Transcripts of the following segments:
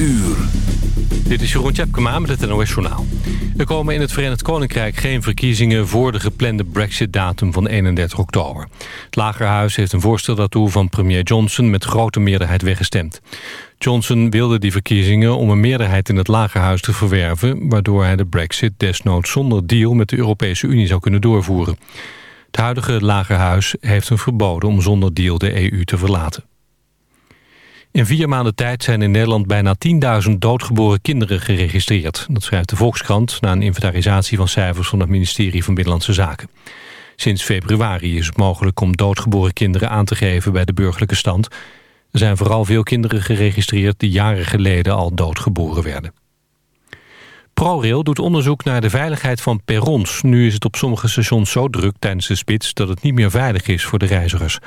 uur. Dit is Jeroen Tjepkema met het NOS Journaal. Er komen in het Verenigd Koninkrijk geen verkiezingen... voor de geplande brexit-datum van 31 oktober. Het Lagerhuis heeft een voorstel daartoe van premier Johnson... met grote meerderheid weggestemd. Johnson wilde die verkiezingen om een meerderheid in het Lagerhuis te verwerven... waardoor hij de brexit desnoods zonder deal met de Europese Unie zou kunnen doorvoeren. Het huidige Lagerhuis heeft hem verboden om zonder deal de EU te verlaten. In vier maanden tijd zijn in Nederland bijna 10.000 doodgeboren kinderen geregistreerd. Dat schrijft de Volkskrant na een inventarisatie van cijfers van het ministerie van Binnenlandse Zaken. Sinds februari is het mogelijk om doodgeboren kinderen aan te geven bij de burgerlijke stand. Er zijn vooral veel kinderen geregistreerd die jaren geleden al doodgeboren werden. ProRail doet onderzoek naar de veiligheid van perrons. Nu is het op sommige stations zo druk tijdens de spits dat het niet meer veilig is voor de reizigers.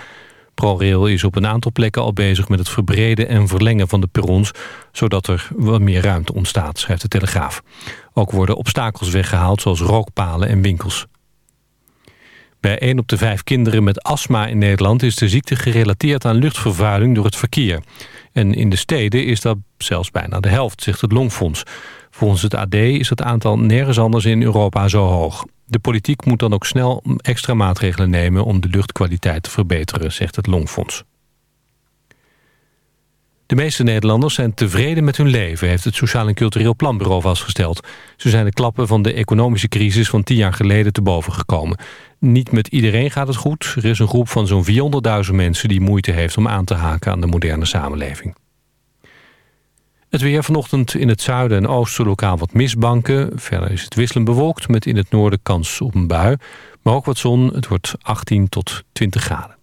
ProRail is op een aantal plekken al bezig met het verbreden en verlengen van de perrons, zodat er wat meer ruimte ontstaat, schrijft de Telegraaf. Ook worden obstakels weggehaald, zoals rookpalen en winkels. Bij 1 op de 5 kinderen met astma in Nederland is de ziekte gerelateerd aan luchtvervuiling door het verkeer. En in de steden is dat zelfs bijna de helft, zegt het Longfonds. Volgens het AD is het aantal nergens anders in Europa zo hoog. De politiek moet dan ook snel extra maatregelen nemen om de luchtkwaliteit te verbeteren, zegt het Longfonds. De meeste Nederlanders zijn tevreden met hun leven, heeft het Sociaal en Cultureel Planbureau vastgesteld. Ze zijn de klappen van de economische crisis van tien jaar geleden te boven gekomen. Niet met iedereen gaat het goed. Er is een groep van zo'n 400.000 mensen die moeite heeft om aan te haken aan de moderne samenleving. Het weer vanochtend in het zuiden en oosten lokaal wat mistbanken. Verder is het wisselend bewolkt met in het noorden kans op een bui. Maar ook wat zon. Het wordt 18 tot 20 graden.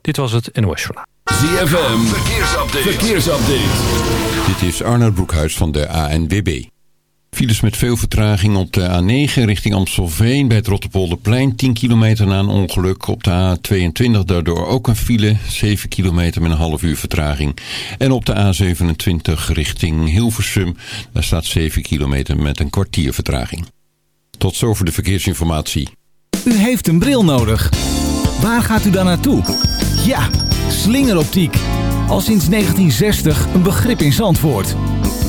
Dit was het NOS Journaal. ZFM, verkeersupdate. verkeersupdate. Dit is Arnold Broekhuis van de ANWB. Files met veel vertraging op de A9 richting Amstelveen bij het Rotterpolderplein. 10 kilometer na een ongeluk op de A22. Daardoor ook een file. 7 kilometer met een half uur vertraging. En op de A27 richting Hilversum. Daar staat 7 kilometer met een kwartier vertraging. Tot zover de verkeersinformatie. U heeft een bril nodig. Waar gaat u dan naartoe? Ja, slingeroptiek. Al sinds 1960 een begrip in Zandvoort.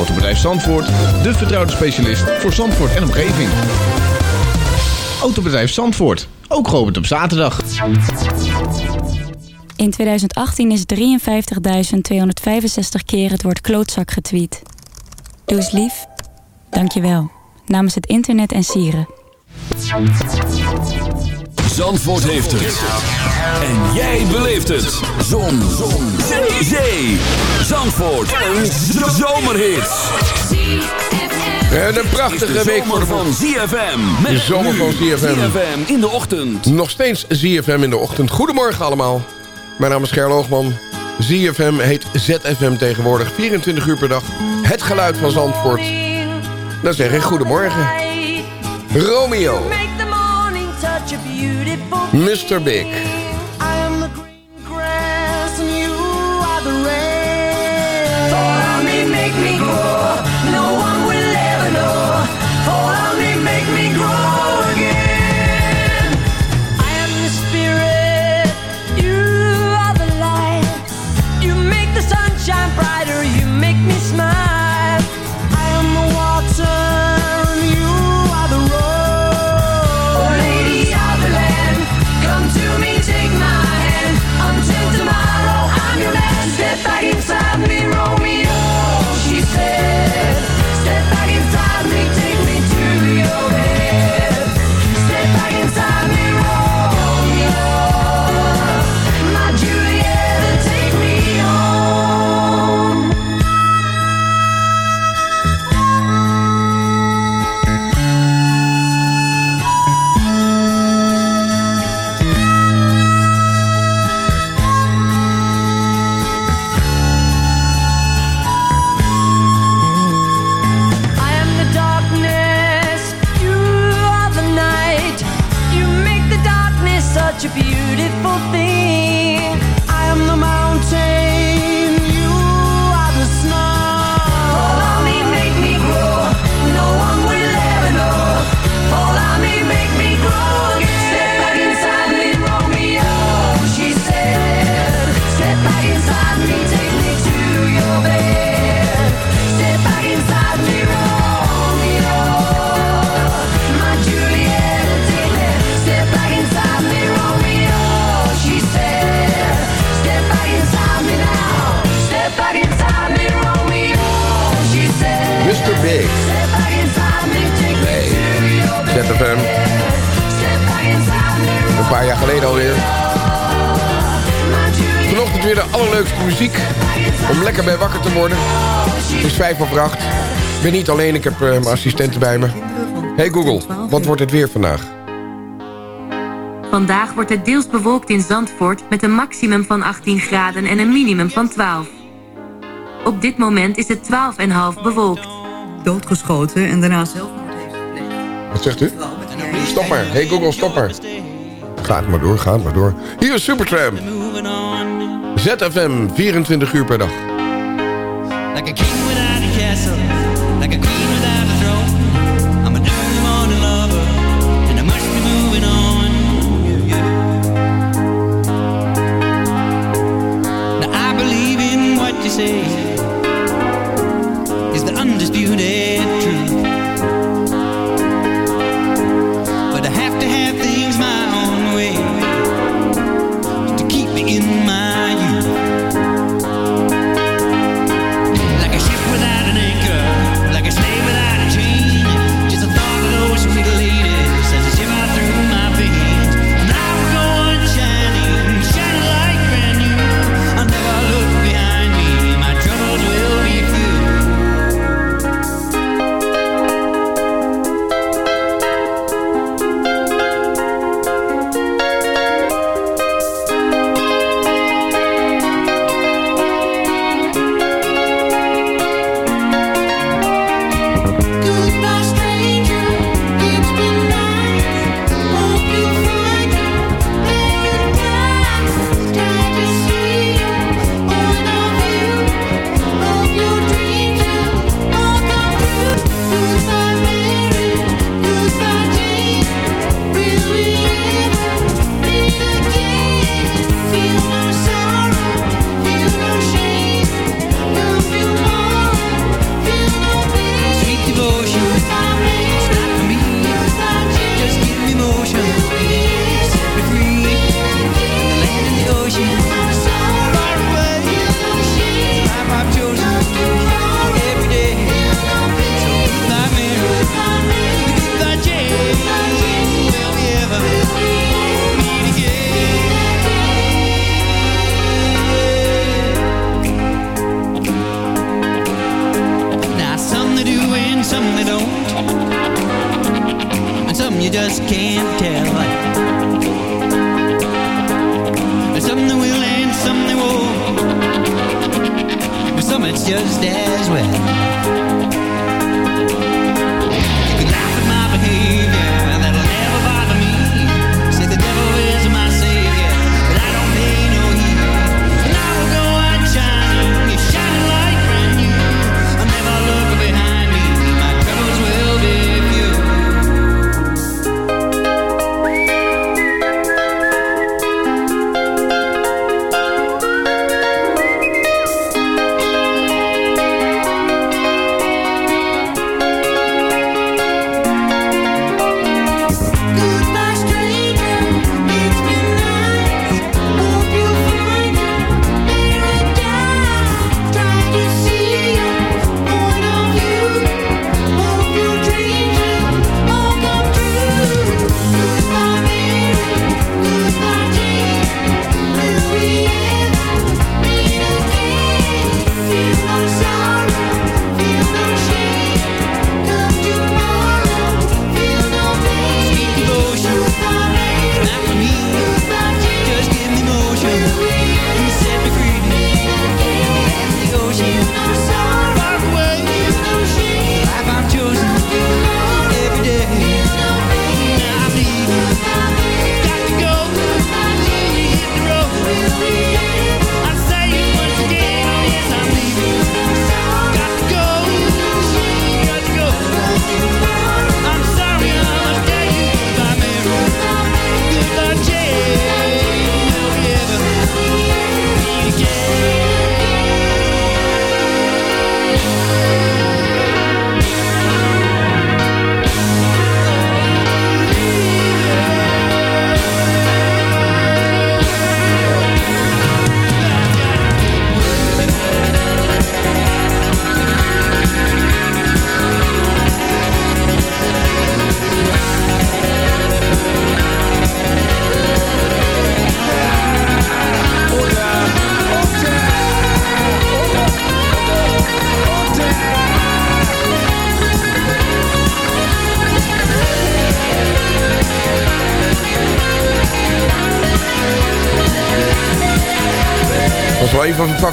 Autobedrijf Zandvoort, de vertrouwde specialist voor Zandvoort en omgeving. Autobedrijf Zandvoort, ook geopend op zaterdag. In 2018 is 53.265 keer het woord klootzak getweet. Doe eens lief. Dank je wel. Namens het internet en sieren. Zandvoort heeft het. En jij beleeft het. Zon. Zon. Zee. Zee. Zandvoort. Een zomerhit. En een prachtige week voor de van ZFM. Met De zomer van ZFM. ZFM in de ochtend. Nog steeds ZFM in de ochtend. Goedemorgen allemaal. Mijn naam is Gerl Hoogman. ZFM heet ZFM tegenwoordig. 24 uur per dag. Het geluid van Zandvoort. Dan zeg ik goedemorgen. Romeo. Mr. Big. Make me. Ik ben niet alleen, ik heb eh, mijn assistenten bij me. Hey Google, wat wordt het weer vandaag? Vandaag wordt het deels bewolkt in Zandvoort met een maximum van 18 graden en een minimum van 12. Op dit moment is het 12,5 bewolkt. Doodgeschoten en daarna zelfmoord heeft. Wat zegt u? Stop maar. Hey Google, stop maar. Gaat maar door, gaat maar door. Hier is supertram. ZFM, 24 uur per dag.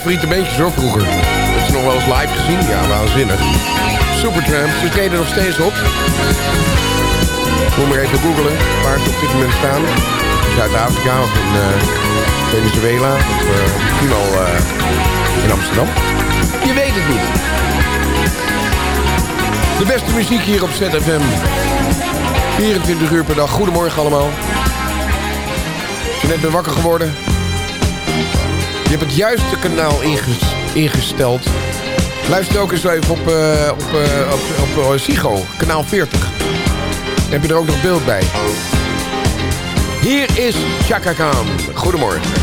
Favoriete bandjes hoor, vroeger. Heb je nog wel eens live gezien? Ja, waanzinnig. Supertramp, ze treden nog steeds op. Moet maar even googlen waar ze op dit moment staan. Zuid-Afrika of in eh, Venezuela of eh, misschien al eh, in Amsterdam. Je weet het niet. De beste muziek hier op ZFM. 24 uur per dag. Goedemorgen allemaal. Als je net bent wakker geworden. Je hebt het juiste kanaal inges- ingesteld. Luister ook eens even op, eh op, op, op, eh, Sigo, kanaal 40. Dan heb je er ook nog beeld bij. Hier is Chaka Khan. Goedemorgen.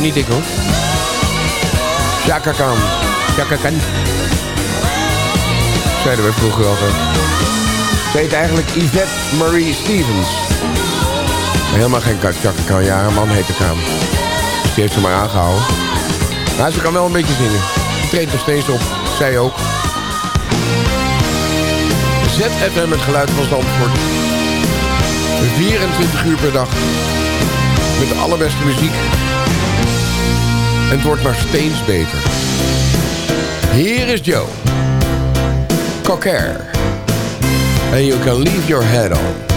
Niet ik hoor. Chaka Khan. Chaka Khan. Zeiden we vroeger altijd. Heet eigenlijk Yvette Marie Stevens. Helemaal geen Chaka Khan. Ja, haar man heette Khan. Dus die heeft ze maar aangehouden. Maar ze kan wel een beetje zingen. Ze treedt nog steeds op. Zij ook. ZFM, het geluid van Zandvoort. 24 uur per dag. Met de allerbeste muziek. En het wordt maar steeds beter. Hier is Joe. Cocker. And you can leave your head on.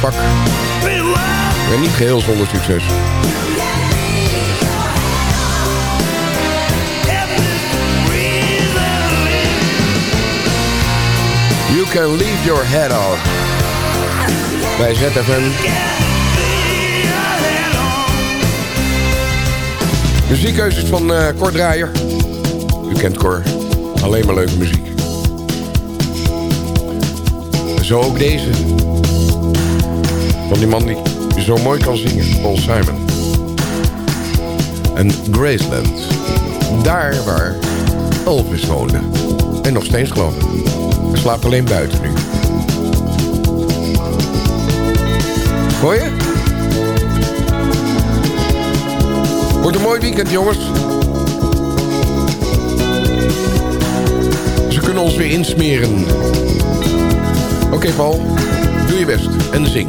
Zangvak. En niet geheel zonder succes. You can leave your head on. Bij ZFM. Muziekkeuzes van eh Cor. U kent Cor. Alleen maar leuke muziek. Zo ook deze. Van die man die zo mooi kan zingen. Paul Simon. En Graceland. Daar waar Elvis woonde. En nog steeds geloof ik. Hij slaapt alleen buiten nu. Hoor je? Wordt een mooi weekend, jongens. Ze kunnen ons weer insmeren. Oké, Paul. Doe je best. En zing.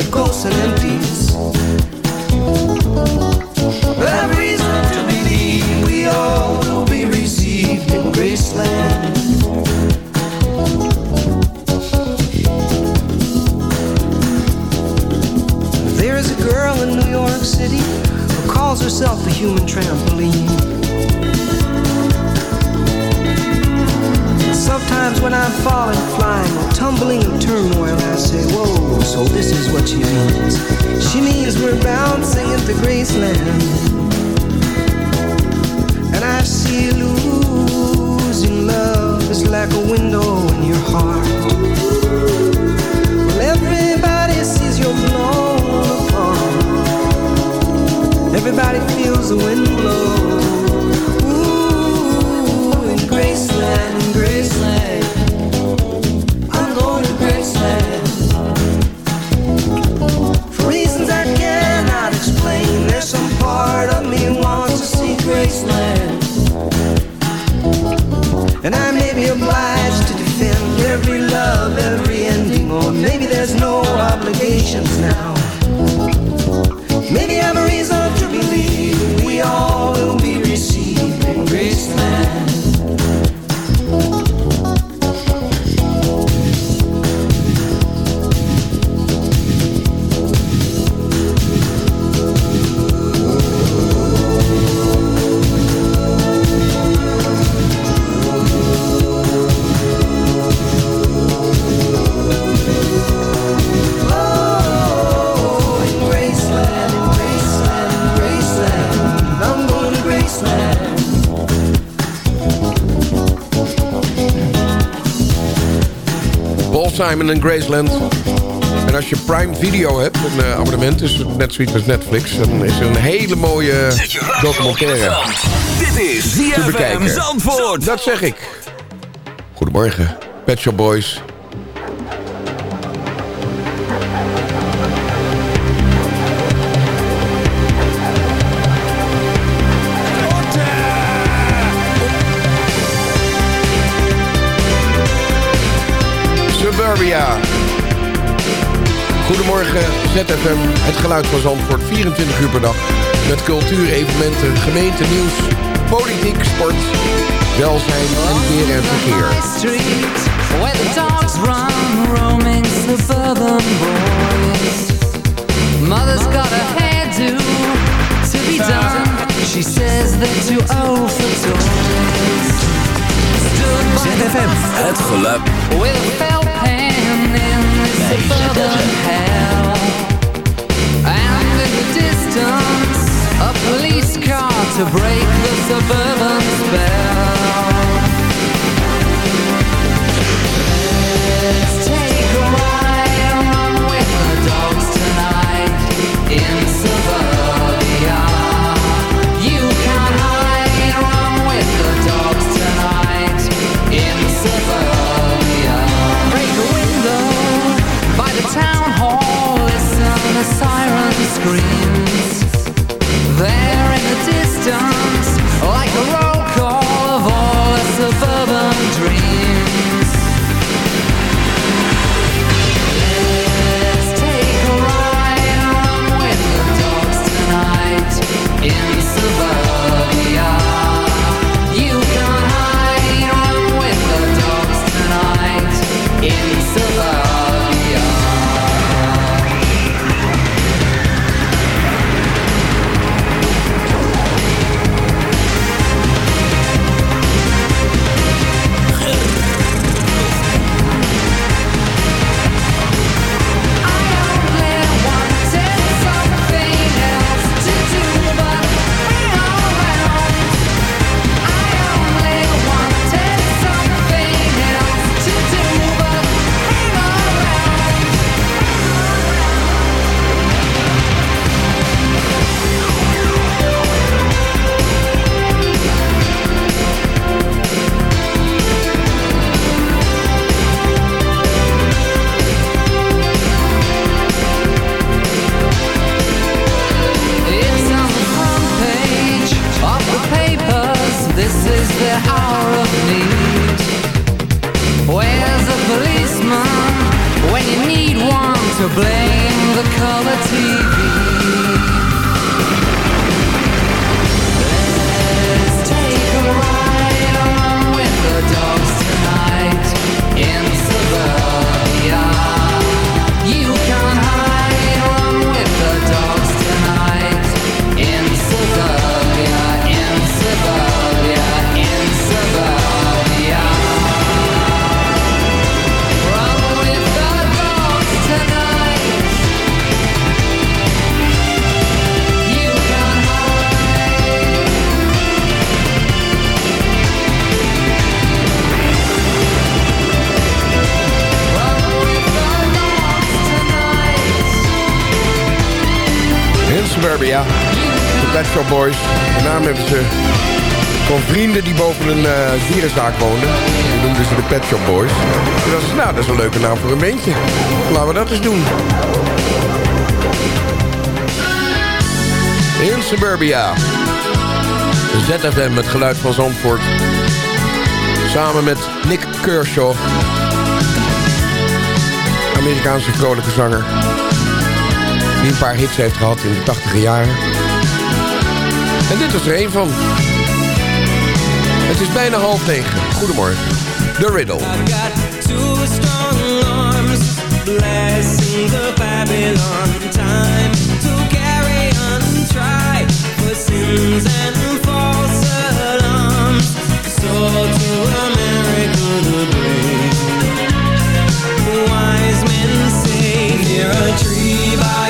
le cose lentissime Simon en Graceland. En als je Prime Video hebt, een eh, abonnement, dus net zoiets als Netflix... dan is er een hele mooie documentaire Dit is ZFM. Zandvoort. Dat zeg ik. Goedemorgen, Pet Shop Boys. Goedemorgen, ZFM, het geluid van Zandvoort, 24 uur per dag. Met cultuur, evenementen, gemeente, nieuws, politiek, sport, welzijn en weer en verkeer. Mother's got a hairdo to be done. She says for toys. ZFM, het geluid. In this suburban hell. And the distance, a police car to break the suburban spell. Hall. Listen, a siren screams. De Pet Shop Boys. De naam hebben ze van vrienden die boven een dierenzaak woonden. Die noemden ze de Pet Shop Boys. Toen nou, dat is een leuke naam voor een beentje. Laten we dat eens doen. In Suburbia. ZFM, het geluid van Zandvoort. Samen met Nick Kershaw. Amerikaanse vrolijke zanger. Die een paar hits heeft gehad in de tachtige jaren. En dit was er een van. Het is bijna half negen. Goedemorgen. The Riddle. Two strong arms, blessings of Babylon. Time to carry on, try for sins and false alarms. So to America the brave. Wise men say near a tree by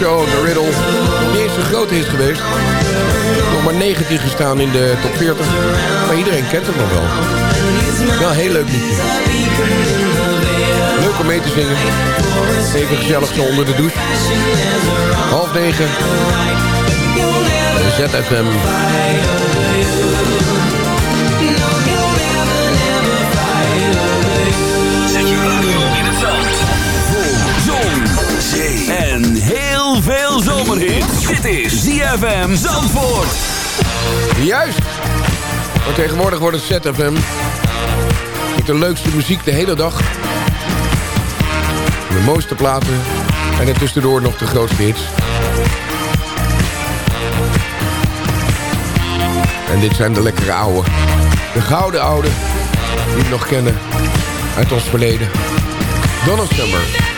in the a strange kind een grote geweest. Nog maar 19 gestaan in de top 40. Maar iedereen kent hem nog wel. Wel een heel leuk liedje. Leuk om mee te zingen. Even gezellig onder de douche. Half negen. ZFM. Zet je radio in het zand. Voor zon, zee veel zomerhit. Dit is ZFM Zandvoort. Juist. Want tegenwoordig wordt het ZFM. Met de leukste muziek de hele dag. De mooiste platen. En er tussendoor nog de grootste hits. En dit zijn de lekkere oude. De gouden oude. Die we nog kennen. Uit ons verleden. Summer.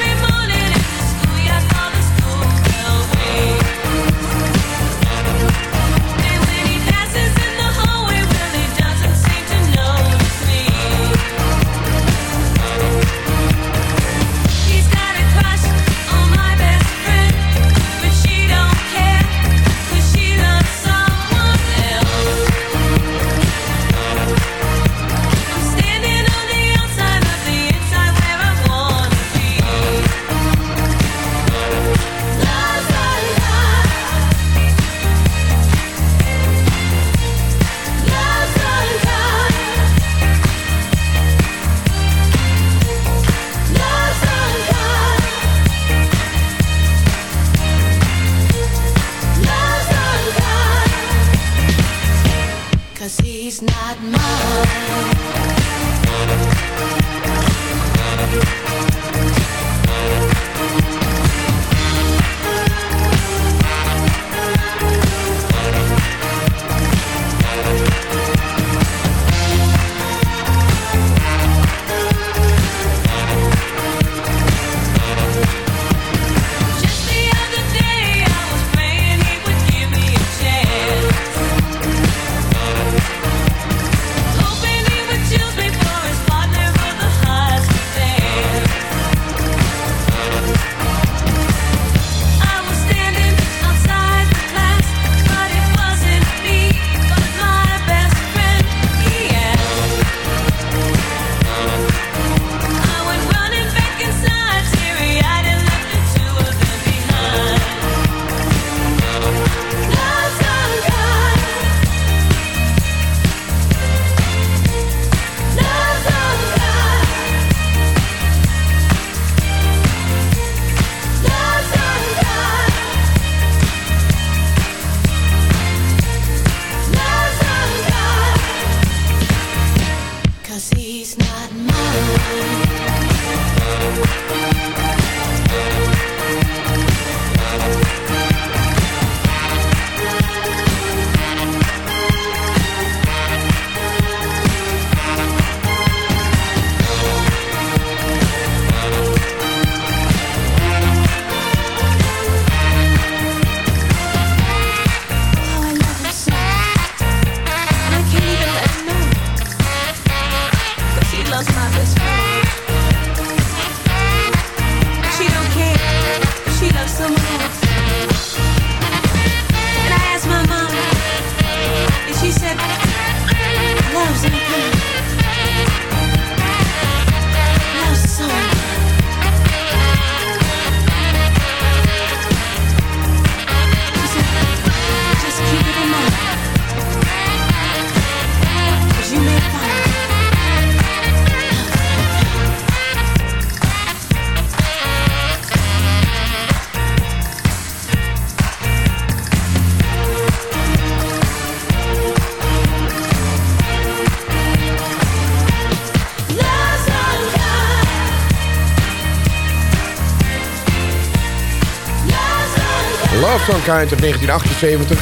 Uit 1978.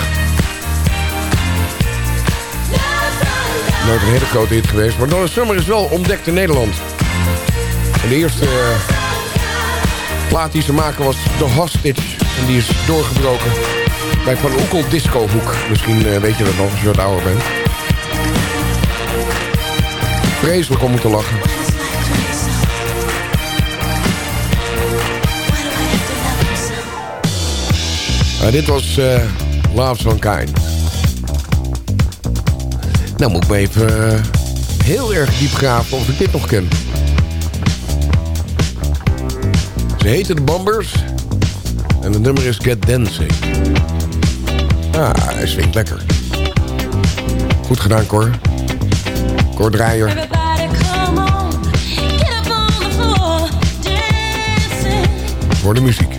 Nooit een hele grote hit geweest. Maar Donna Summer is wel ontdekt in Nederland. En de eerste eh, plaat die ze maken was The Hostage. En die is doorgebroken bij Van Oekel Disco Hoek. Misschien eh, weet je dat nog als je wat ouder bent. Vreselijk om te lachen. Dit was eh, uh, Love Van Kain. Nou moet ik me even eh, heel erg diep graven of ik dit nog ken. Ze heten de Bombers. En het nummer is Get Dancing. Ah, hij swingt lekker. Goed gedaan, Cor. Cor Draaier. Voor de muziek.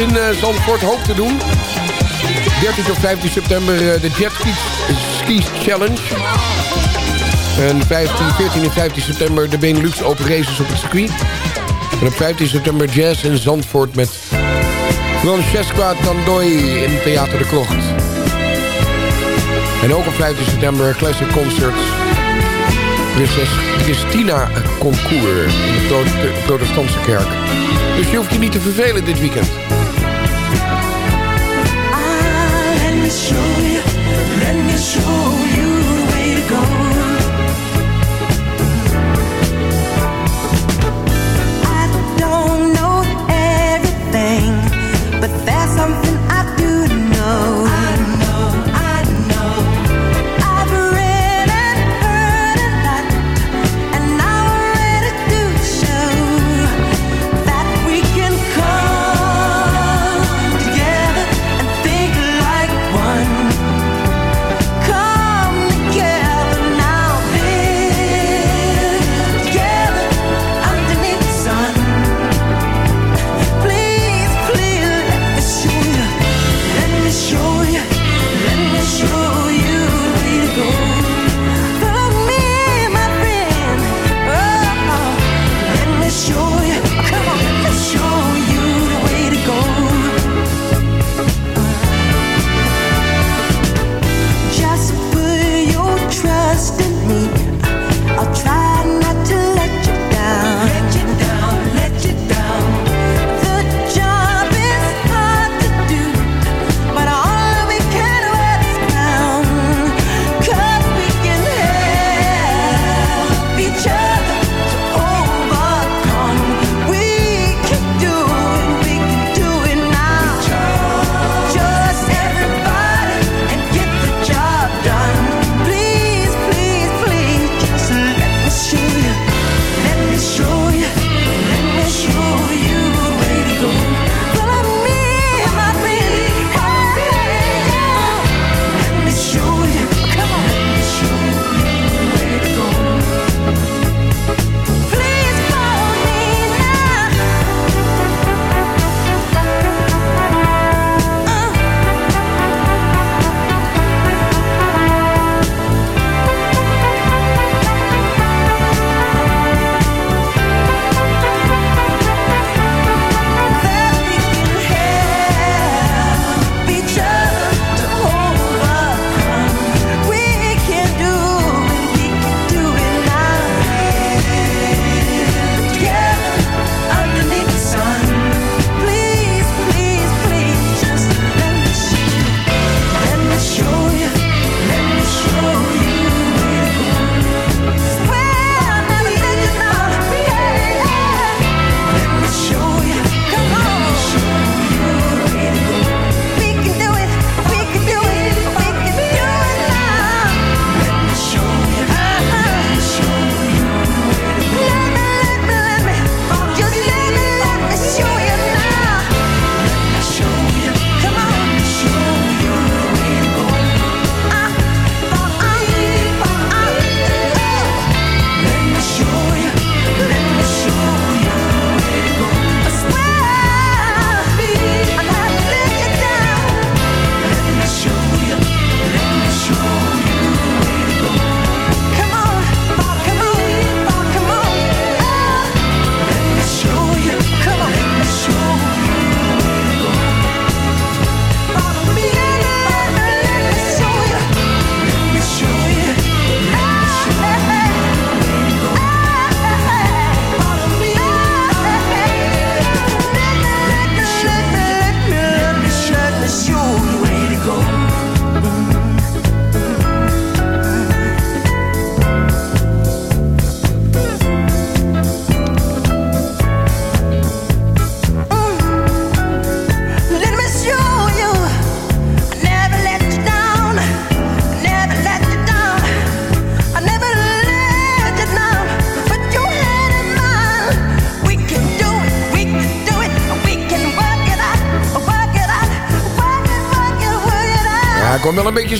in eh, Zandvoort hoop te doen. 13 of 15 september eh, de Jet Ski Challenge. En 15, 14 en 15 september de Benelux Open Races op het circuit. En op 15 september Jazz in Zandvoort met Francesca Tandoi in Theater de Krocht. En ook op 15 september Classic Concerts. Prinses Christina Concours in de protestantse kerk. Dus je hoeft je niet te vervelen dit weekend. show me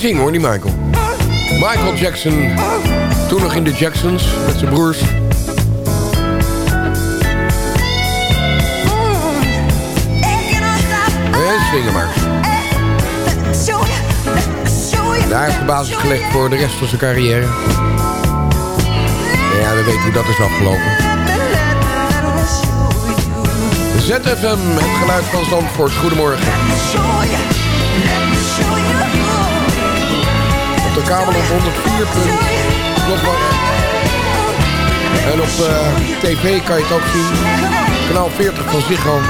zingen hoor, die Michael. Michael Jackson. Toen nog in de Jacksons met zijn broers. En zingen maar. Daar heeft de basis gelegd voor de rest van zijn carrière. Ja, we weten hoe dat is afgelopen. ZFM, het geluid van Zandvoort. Goedemorgen. Kabel op 104 punt. Nog wat. En op eh, tv kan je het ook zien. Kanaal 40 van Ziggo.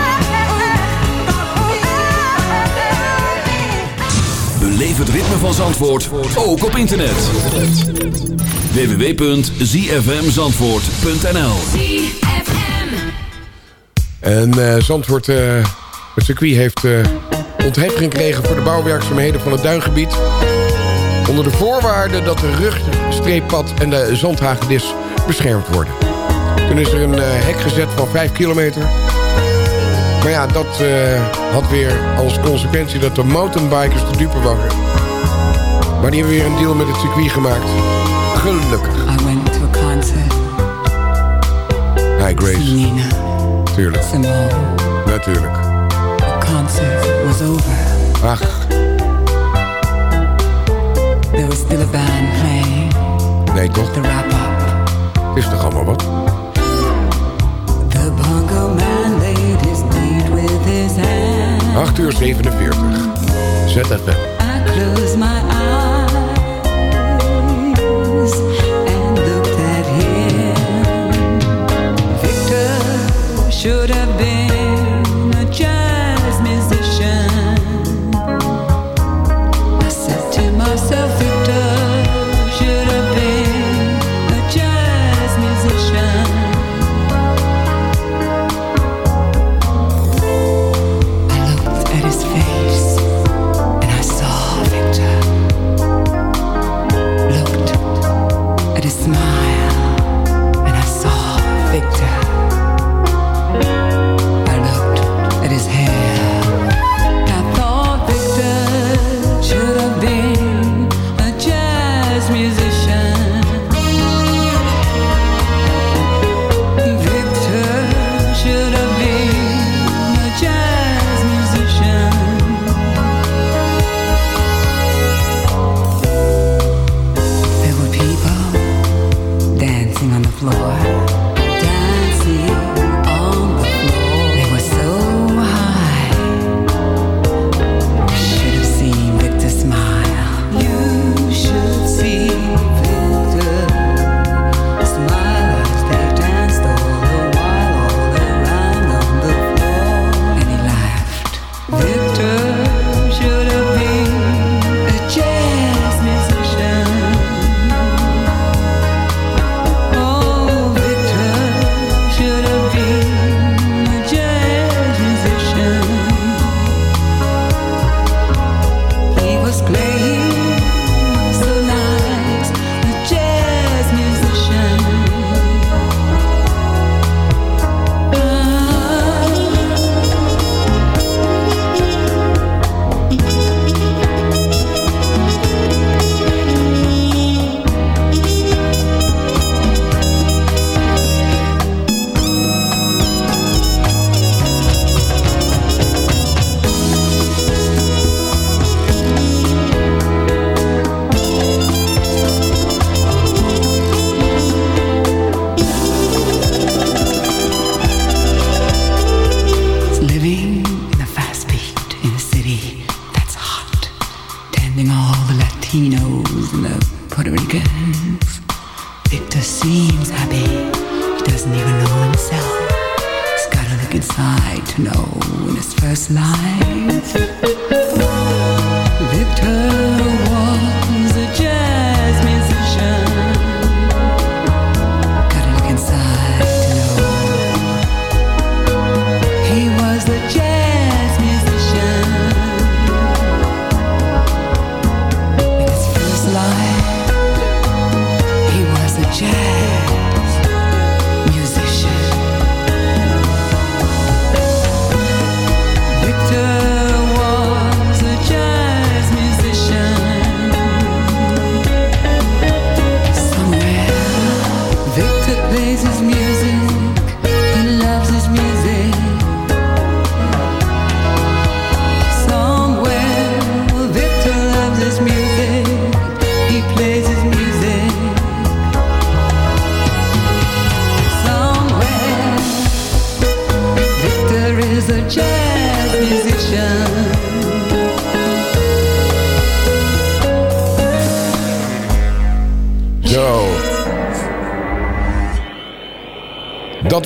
Beleef het ritme van Zandvoort, ook op internet. www.zfmzandvoort.nl En eh, Zandvoort, eh, het circuit heeft ontheffing gekregen voor de bouwwerkzaamheden van het duingebied. Onder de voorwaarde dat de rugstreeppad en de zandhagedis beschermd worden. Toen is er een eh, hek gezet van 5 kilometer. Maar ja, dat eh, had weer als consequentie dat de mountainbikers te dupe waren. Maar die hebben weer een deal met het circuit gemaakt. Gelukkig. I went to a concert. Hi Grace. Tuurlijk. Simone. Natuurlijk. The concert was over. Ach, There was still a band playing. nee toch? The wrap up. Is toch allemaal wat? The bongo man laid his beat with his hand. 8 uur 47. ZFM. I closed my eyes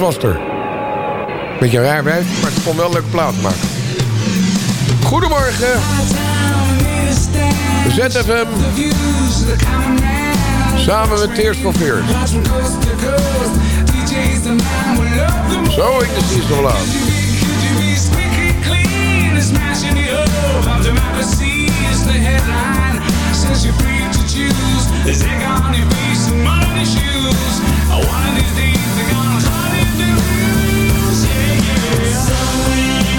Dat was er. Beetje een raar wijf, maar het kon wel een leuke plaat maken. Goedemorgen. ZFM. Samen met Tears for Fears. Zo, ik is niet zo laat. Is there gonna be some money shoes? One of these days they're gonna Music, yeah.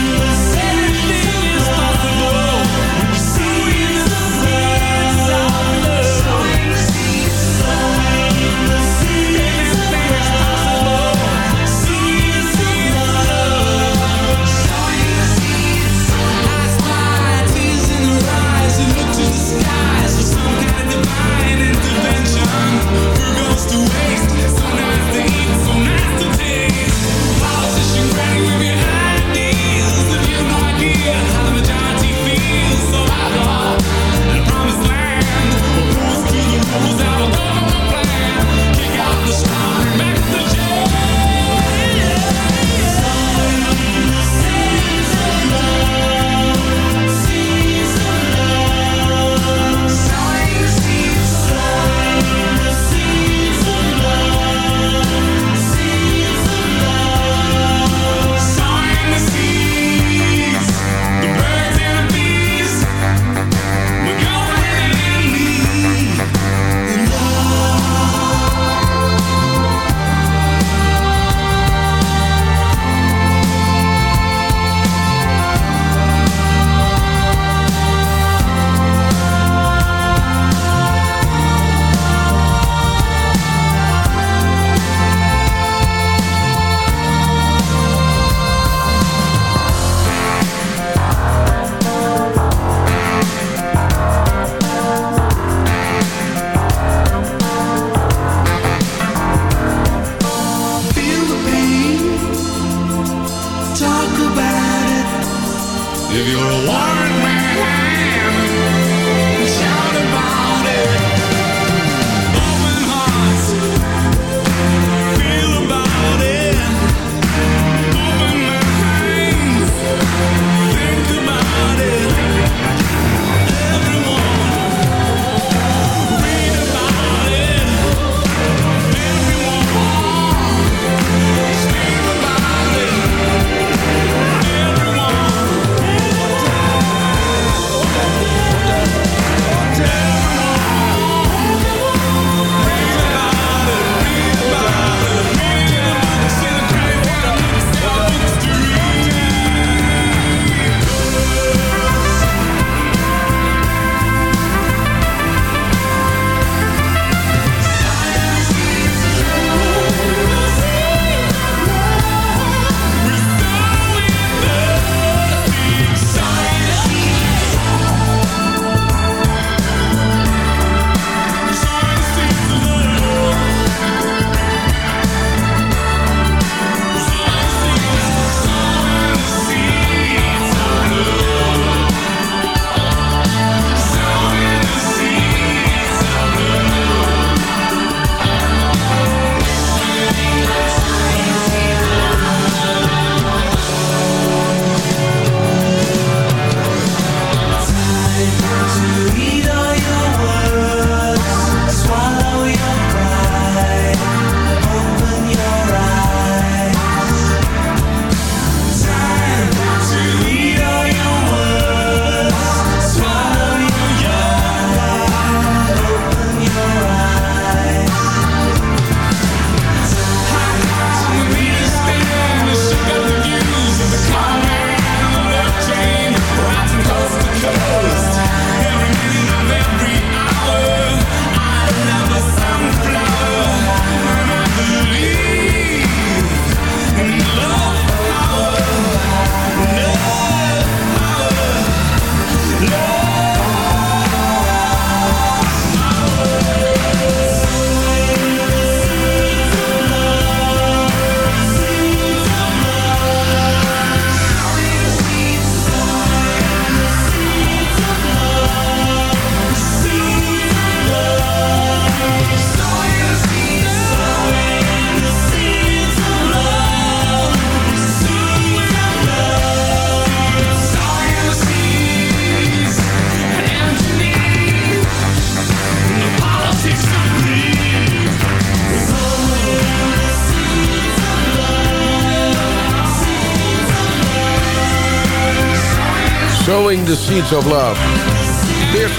Sowing the Seeds of Love.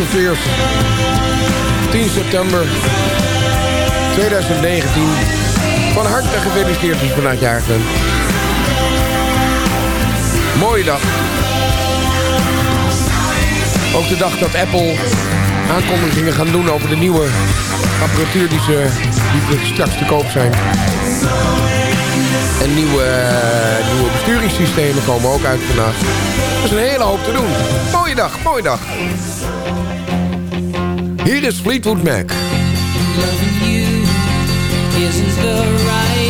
Fears. 10 september 2019. Van harte gefeliciteerd je vanuit je. Mooie dag. Ook de dag dat Apple aankondigingen gaan doen over de nieuwe apparatuur die, ze, die straks te koop zijn. En nieuwe, eh, nieuwe besturingssystemen komen ook uit vandaag. Is een hele hoop te doen. Mooie dag, mooie dag. Hier is Fleetwood Mac. The right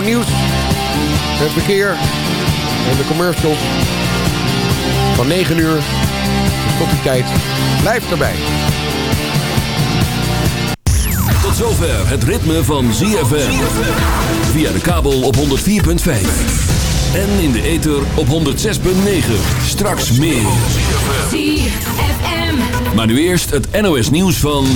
Nieuws. Het verkeer en de commercials. Van 9 uur tot die tijd. Blijf erbij. Tot zover het ritme van ZFM. Via de kabel op 104.5. En in de ether op 106.9. Straks meer. ZFM. Maar nu eerst het NOS nieuws van...